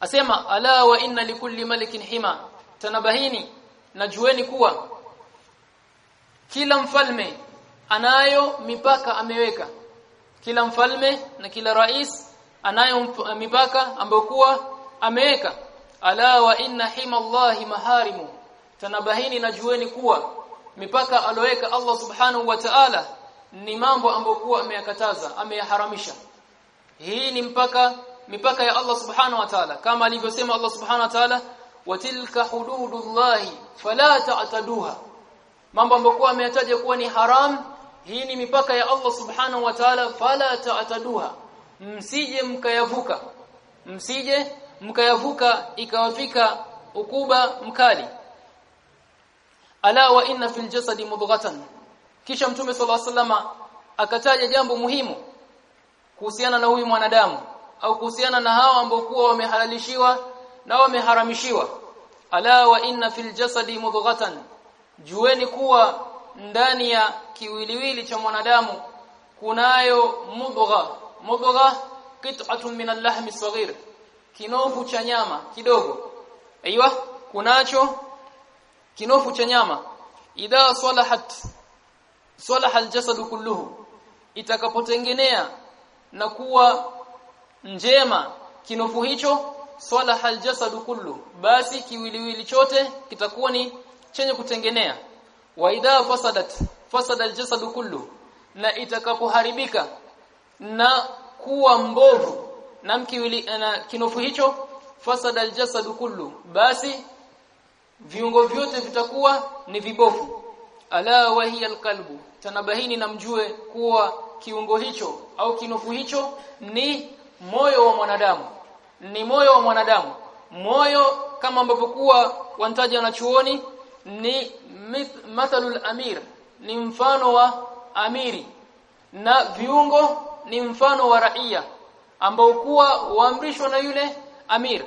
Asema ala wa inna likulli malikin hima. Tanabahini najueni kuwa kila mfalme anayo mipaka ameweka. Kila mfalme na kila rais anayo mipaka ambayo kuwa ameweka. Ala wa inna hima Allahi maharimu tanabahini najueni kuwa mipaka aloweka Allah subhanahu wa ta'ala ni mambo ambayo kuwa ameyakataza ameyaharamisha. Hii ni mpaka mipaka ya Allah subhanahu wa ta'ala. Kama alivyosema Allah subhanahu wa ta'ala watilka hududullahi fala ta'taduha. Mambo ambayo kuwa ameyataja kuwa ni haram hii ni mipaka ya Allah subhanahu wa ta'ala fala ta'taduha. Msije mkayavuka. Msije mkayavuka ikawafika ukuba mkali ala wa inna fil jasadi mudghatan. Kisha mtume sallallahu alaihi wasallam akataja jambo muhimu kuhusiana na huyu mwanadamu au kuhusiana na hawa ambao kuwa wamehalalishiwa na wameharamishiwa. Ala wa inna fil jasadi mudghatan. Jueni kuwa ndani ya kiwiliwili cha mwanadamu kunayo mudgha. Mudgha qit'atun min al-lahmi saghir. Kinofu cha nyama kidogo. Aiywa kunacho kinofu cha nyama. Idha salahat salaha aljasad kulluhu. Itakapotengenea na kuwa njema kinofu hicho salaha aljasad kullu basi kiwiliwili chote kitakuwa ni chenye kutengenea. Wa idha fasadat fasada aljasad kullu na itakapoharibika na kuwa mbovu na mkiwili na kinofu hicho fasada aljasad kullu basi viungo vyote vitakuwa ni vibofu ala wa hiya alqalbu tanabahini namjue kuwa kiungo hicho au kinofu hicho ni moyo wa mwanadamu. Ni moyo wa mwanadamu. Moyo kama ambavyo kuwa wantaja na chuoni ni mathalul amir ni mfano wa amiri. Na viungo ni mfano wa raia ambao kuwa waamrishwa na yule amir.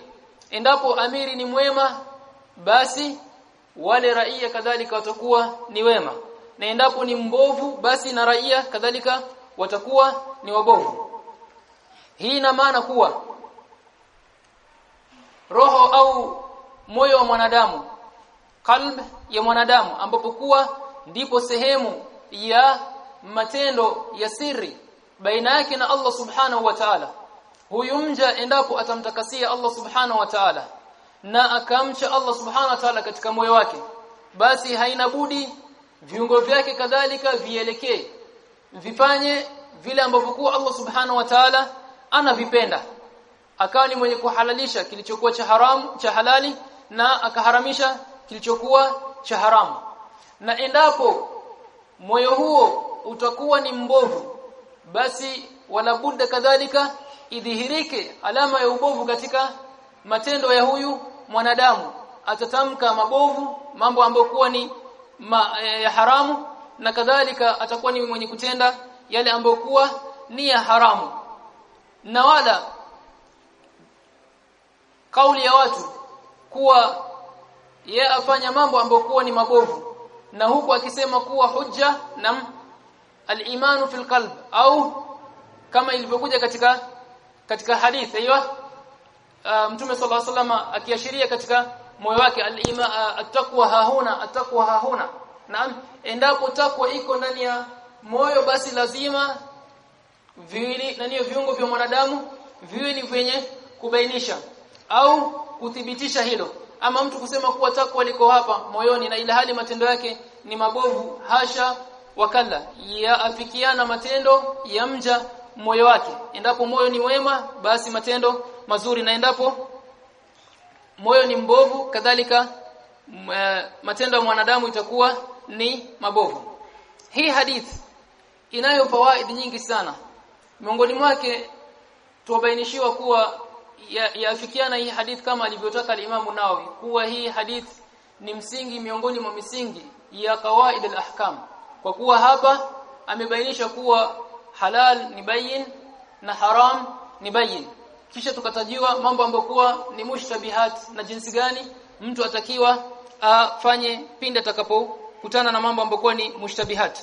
Endapo amiri ni mwema basi wale raia kadhalika watakuwa ni wema. Na endapo ni mbovu basi na raia kadhalika watakuwa ni wabovu. Hii ina maana kuwa roho au moyo wa mwanadamu kalb ya mwanadamu ambapo kuwa ndipo sehemu ya matendo ya siri baina yake na Allah subhanahu wa ta'ala. Huyu mja endapo atamtakasia Allah subhanahu wa ta'ala na akamcha Allah subhanahu wa ta'ala katika moyo wake. Basi haina budi viungo vyake kadhalika vielekee vifanye vile ambavyo kwa Allah subhanahu wa ta'ala anavipenda. Akawa ni mwenye kuhalalisha kilichokuwa cha haramu cha halali na akaharamisha kilichokuwa cha haramu na endapo moyo huo utakuwa ni mbovu basi wala budda kadhalika idhihirike alama ya ubovu katika matendo ya huyu mwanadamu atatamka mabovu mambo ambayo kuwa ni ma, ya haramu na kadhalika atakuwa ni mwenye kutenda yale ambayo kuwa ni ya haramu. Na wala kauli ya watu kuwa ye afanya mambo ambayo kuwa ni mabovu na huku akisema kuwa hujja na al-imanu fil qalb au kama ilivyokuja katika katika hadithi hiyo mtume sallallahu alaihi wasallam akiashiria katika moyo wake al-ima hahuna at-taqwa hahuna naam endapo takwa iko ndani ya moyo basi lazima viwili nani viungo vya mwanadamu viwe ni vyenye kubainisha au kuthibitisha hilo. Ama mtu kusema kuwa takwa liko hapa moyoni na ila hali matendo yake ni mabovu hasha wakala. Ya afikiana matendo ya mja moyo wake. Endapo moyo ni wema basi matendo mazuri na endapo moyo ni mbovu kadhalika matendo ya mwanadamu itakuwa ni mabovu. Hii hadith inayo fawaid nyingi sana. Miongoni mwake tuwabainishiwa kuwa yafikiana ya hii hadith kama alivyotaka alimamu Nawawi kuwa hii hadith ni msingi miongoni mwa misingi ya kawaid al-ahkam. Kwa kuwa hapa amebainisha kuwa halal ni bayin na haram ni bayin kisha tukatajiwa mambo ambayo kuwa ni mushtabihat na jinsi gani mtu atakiwa afanye pindi atakapokutana na mambo ambayo ni mushtabihat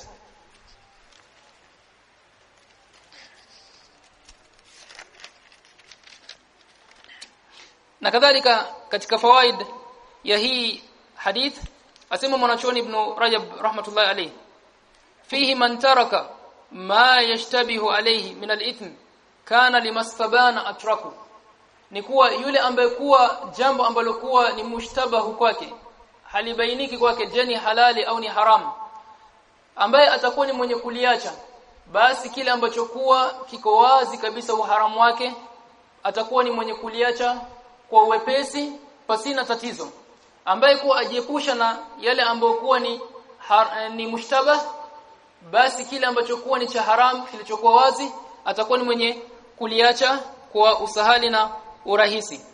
na kadhalika katika fawaid ya hii hadith asema mwanachuoni ibn Rajab rahmatullahi alayhi fihi man taraka ma yashtabihu alayhi min al-ithm kana limastabana atraku. Ni kuwa yule ambaye kuwa jambo ambalo kuwa ni mushtabahu kwake halibainiki kwake je ni halali au ni haramu ambaye atakuwa ni mwenye kuliacha basi kile ambacho kuwa kiko wazi kabisa uharamu wake atakuwa ni mwenye kuliacha kwa uwepesi pasina tatizo. Ambaye kuwa ajiepusha na yale ambayo kuwa ni har, ni mushtabah basi kile ambacho kuwa ni cha haram kilichokuwa wazi atakuwa ni mwenye kuliacha kwa usahali na urahisi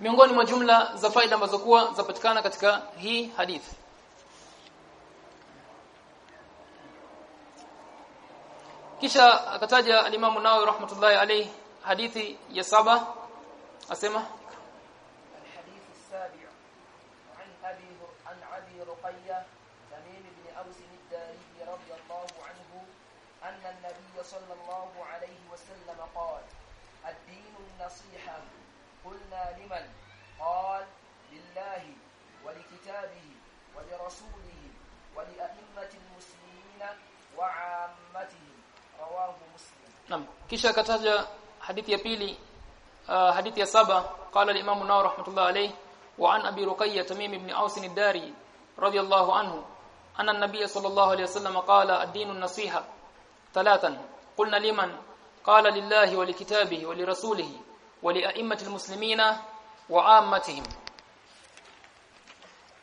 miongoni mwa jumla za faida ambazo kuwa zapatikana katika hii hadithi kisha akataja alimamu Nawawi rahmatullahi alayhi hadithi ya saba asema الحديث السابع عن أبي عن أبي رقية تميم بن أوس الداري رضي الله عنه أن النبي صلى الله عليه وسلم قال الدين النصيحة قلنا لمن؟ قال لله ولكتابه ولرسوله ولأئمة المسلمين وعامتهم رواه مسلم. نعم. كيشا كتاجا حديث يبيلي حديث يسابة قال الإمام النار رحمة الله عليه وعن أبي رقية تميم بن أوس الداري رضي الله عنه أن النبي صلى الله عليه وسلم قال الدين النصيحة ثلاثا قلنا لمن qala lillahi wa likitabihi wa lirasulihi wa lia'immatil muslimina wa 'ammatihim.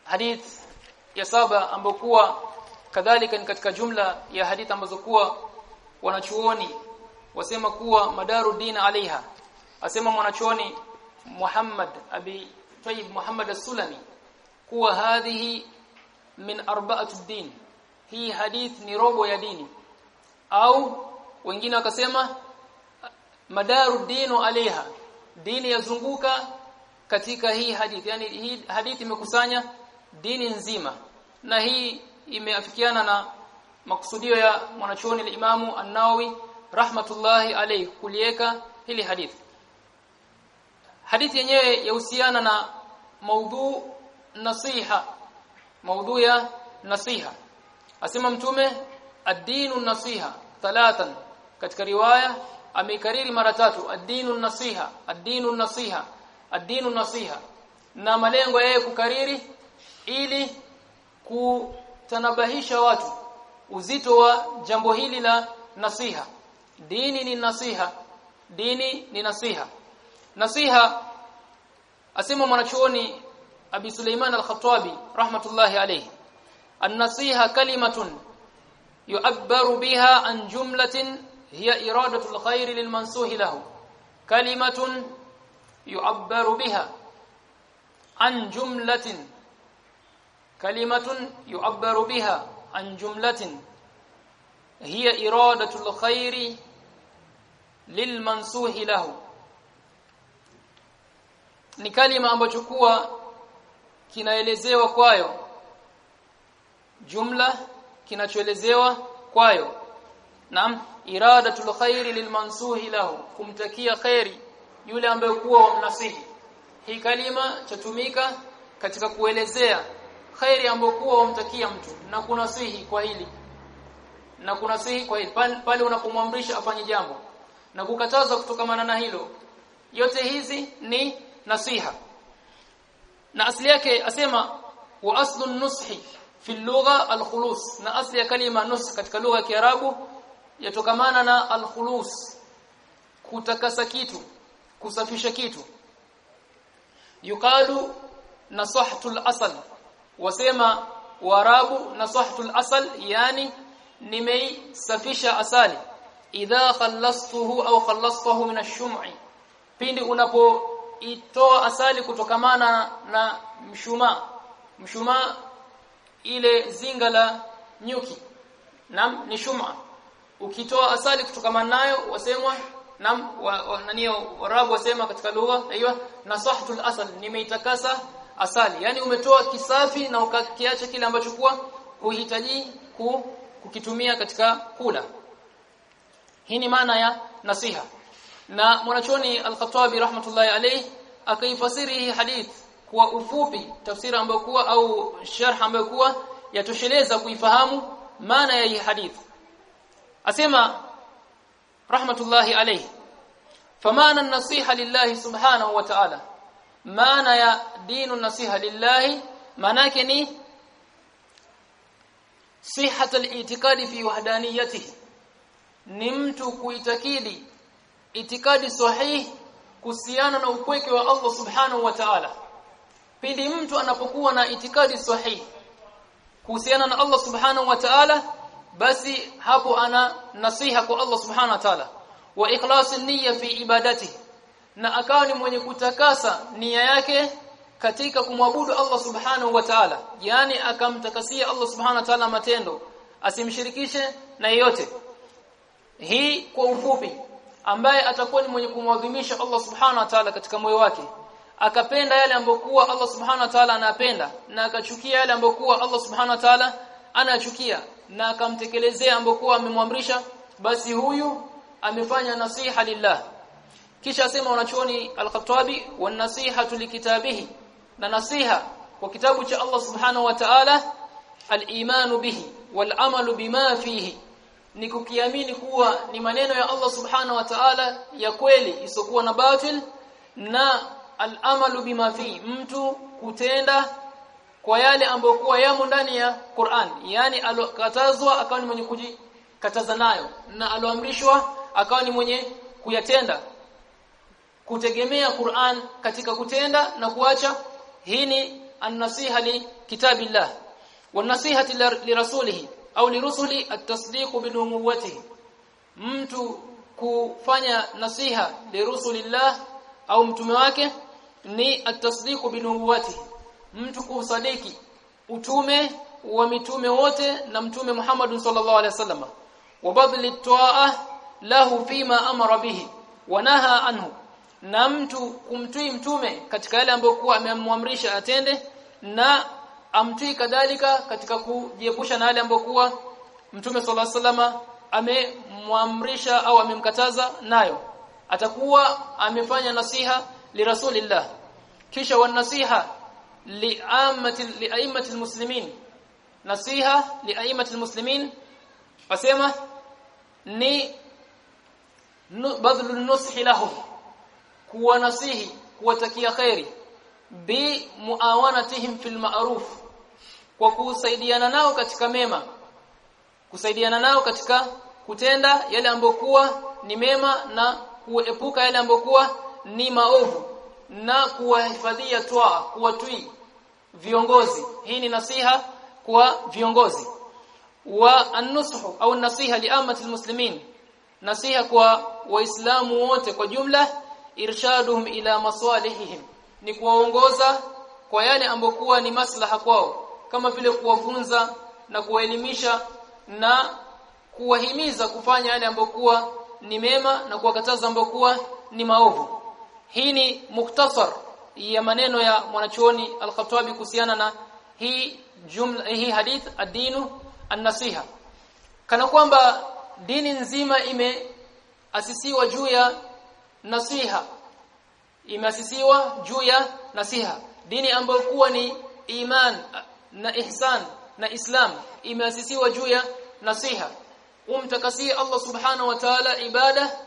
Hadith ya saba ambayo kuwa kadhalika ni katika jumla ya hadith ambazo kuwa wanachuoni wasema kuwa madaru din alaiha asema mwanachuoni Muhammad abi Tayyib Muhammad as-Sulami kuwa hadhihi min arba'ati din hii hadith ni robo ya dini. Au wengine wakasema madaru dinu alaiha. Dini yazunguka katika hii hadithi. Yani hii hadithi imekusanya dini nzima. Na hii imeafikiana na makusudio ya mwanachuoni al-Imamu An-Nawawi rahmatullahi alayhi kulieka hili hadithi. Hadithi yenyewe yahusiana na maudhu nasiha. Maudhu ya nasiha. Asema mtume ad-dinu nasiha thalathan. Katika riwaya ameikariri mara tatu ad-dinu nasiha ad-dinu nasiha ad-dinu nasiha. Na malengo yeye kukariri ili kutanabahisha watu uzito wa jambo hili la nasiha. Dini ni nasiha dini ni nasiha. Nasiha asema mwanachuoni Abi Suleiman al-Khattabi rahmatullahi alayhi. An-nasiha kalimatun yu'abbaru biha an jumlatin hiya iradatu al-khair lil-mansuhi lahu kalimatun yu'abbaru biha an jumlatin kalimatun yu'abbaru biha an jumlatin hiya iradatu al-khair lahu ni kalima ambacho kuwa kinaelezewa kwayo. Jumla kinachoelezewa kwayo. Naam iradatul khairi lilmansuhi lahu kumtakia khairi yule ambaye kuwa wamnasihi hii kalima chatumika katika kuelezea khairi ambayo kuwa wamtakia mtu na kunasihi kwa hili na kunasihi kwa hili pale unapomwamrisha afanye jambo na kukataza kutokamana na hilo. Yote hizi ni nasiha. Na asli yake asema wa aslu nushi fi lugha al-khulus. Na asli ya kalima nus katika lugha ya Kiarabu yatokamana na al-khulus kutakasa kitu kusafisha kitu. Yukalu nasahtul asal wasema warabu nasahtul asal yani nimeisafisha asali. Idha khallastuhu au khallastahu min ash-shum'i pindi unapoitoa asali kutokamana na mshumaa mshumaa ile zinga la nyuki nam ni shuma ukitoa asali kutokamana nayo wasemwa nam wa, wa, nani warabu wasema katika lugha aiywa nasahtul asal nimeitakasa asali. Yani umetoa kisafi na ukakiacha kile ambacho kuwa uhitaji ku, kukitumia katika kula. Hii ni maana ya nasiha. Na mwanachoni al-Khattabi rahmatullahi alayhi akaifasiri hii hadith kwa ufupi tafsiri ambayo kuwa au sharh ambayo kuwa yatosheleza kuifahamu maana ya hii hadith asema rahmatullahi alayhi famana an-nasiha lillahi subhanahu wa ta'ala. Maana ya dinu nasiha lillahi maana yake ni sihhat al-i'tiqadi fi wahdaniyatihi. Ni mtu kuitakidi itikadi sahihi kuhusiana na upweke wa Allah subhanahu wa ta'ala. Pindi mtu anapokuwa na itikadi sahihi kuhusiana na Allah subhanahu wa ta'ala basi hapo ana nasiha kwa Allah subhanahu wa ta'ala. Wa ikhlas niyya fi ibadati na akawa ni mwenye kutakasa nia yake katika kumwabudu Allah subhanahu wa ta'ala. Yani akamtakasia Allah subhanahu wa ta'ala matendo. Asimshirikishe na yeyote. Hii kwa ufupi ambaye atakuwa ni mwenye kumwadhimisha Allah subhanahu wa ta'ala katika moyo wake. Akapenda yale ambokuwa Allah subhanahu wa ta'ala anapenda na akachukia yale ambokuwa Allah subhanahu wa ta'ala anachukia na akamtekelezea ambokuwa amemwamrisha basi huyu amefanya nasiha lillah. Kisha asema wanachuoni al-Khattabi wan nasihatu likitabihi na nasiha kwa kitabu cha Allah subhanahu wa ta'ala al-imanu bihi wal amalu bima fihi ni kukiamini kuwa ni maneno ya Allah subhanahu wa ta'ala ya kweli isokuwa na batil na al-amalu bima fihi mtu kutenda kwa yale ambayo kuwa yamo ndani ya Qur'an. Yani alokatazwa akawa ni mwenye kujikataza nayo na aloamrishwa akawa ni mwenye kuyatenda. Kutegemea Qur'an katika kutenda na kuacha hii ni an-nasiha li kitabillah wan-nasihati li rasulihi au li rusuli at-tasdiq bi nubuwwatihi. Mtu kufanya nasiha li rusulillah au mtume wake ni at-tasdiq bi nubuwwatihi mtu kusadiki utume wa mitume wote na mtume Muhammad sallallahu alaihi wasallam. Wa badli lahu fima amara bihi wa naha anhu na mtu kumtii mtume katika yale ambayo kuwa amemwamrisha atende na amtii kadhalika katika kujiepusha na yale ambayo kuwa mtume sallallahu alaihi wasallam amemwamrisha au amemkataza nayo. Atakuwa amefanya nasiha lirasulillah kisha wan nasiha muslimin. Nasiha li muslimin. Asema ni badlu nushi lahum. Kuwanasihi kuwatakia khairi bi muawanatihim fil ma'ruf. Kwa kusaidiana nao katika mema. Kusaidiana nao katika kutenda yale ambayo kuwa ni mema na kuepuka yale ambayo kuwa ni maovu na kuwahifadhia toa kuwatui viongozi. Hii ni nasiha kwa viongozi. Wa an-nushu au nasiha li amati muslimin. Nasiha kwa waislamu wote kwa jumla irshaduhum ila masalihihim. Ni kuwaongoza kwa yale ambokuwa ni maslaha kwao. Kama vile kuwafunza na kuwaelimisha na kuwahimiza kufanya yale ambokuwa ni mema na kuwakataza ambokuwa ni maovu hii ni muktasar ya maneno ya mwanachuoni al-Khattabi kuhusiana na hii jumla hii hadith ad-dinu an-nasiha. Kana kwamba dini nzima imeasisiwa juu ya nasiha. Imeasisiwa juu ya nasiha. Dini ambayo kuwa ni iman na ihsan na islam imeasisiwa juu ya nasiha. Umtakasie Allah subhanahu wa ta'ala ibada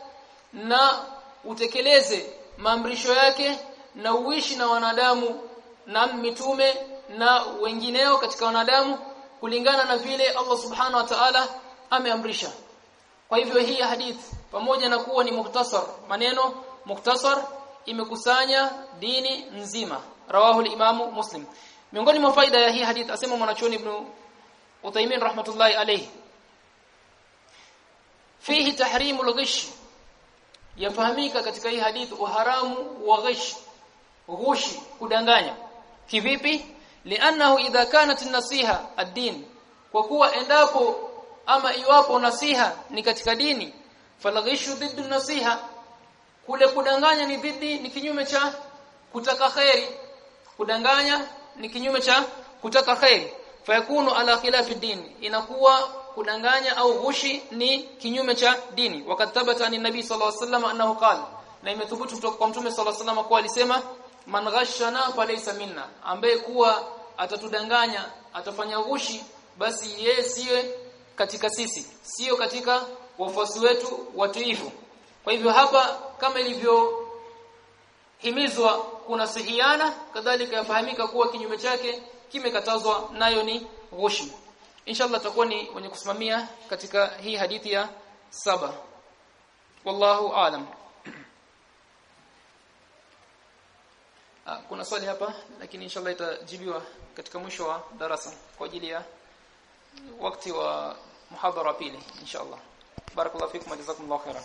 na utekeleze maamrisho yake na uishi na wanadamu na mitume na wengineo katika wanadamu kulingana na vile Allah subhanahu wa ta'ala ameamrisha. Kwa hivyo hii hadith pamoja na kuwa ni mukhtasar maneno mukhtasar imekusanya dini nzima. Rawahu al-imamu muslim. Miongoni mwa faida ya hii hadith asema mwanachuoni ibn Uthaymeen rahmatullahi alayhi fihi tahrimu al-ghish yafahamika katika hii hadithi uharamu wa ghish ghushi kudanganya. Kivipi? Li'annahu idha kanat an-nasiha ad-din. Kwa kuwa endapo ama iwapo nasiha ni katika dini falghishu dhiddu nasiha. Kule kudanganya ni dhidi ni kinyume cha kutaka khairi kudanganya ni kinyume cha kutaka khairi fayakunu ala khilafi dini. Inakuwa kudanganya au ghushi ni kinyume cha dini. Wakathabata ni nabii sallallahu alaihi wasallam annahu qala na imethubutu kutoka kwa mtume sallallahu alaihi wasallam kwa alisema man ghashana falaysa minna. Ambaye kuwa atatudanganya atafanya ghushi basi yeye siwe katika sisi sio katika wafuasi wetu watiifu kwa hivyo hapa kama ilivyo himizwa kuna sihiana kadhalika yafahamika kuwa kinyume chake kimekatazwa nayo ni ghushi inshallah tutakuwa ni wenye kusimamia katika hii hadithi ya saba. Wallahu aalam Ah, kuna swali hapa lakini inshallah itajibiwa katika mwisho wa darasa kwa ajili ya wakati wa muhadhara pili inshallah. Barakallahu fikum jazakumullahu khairan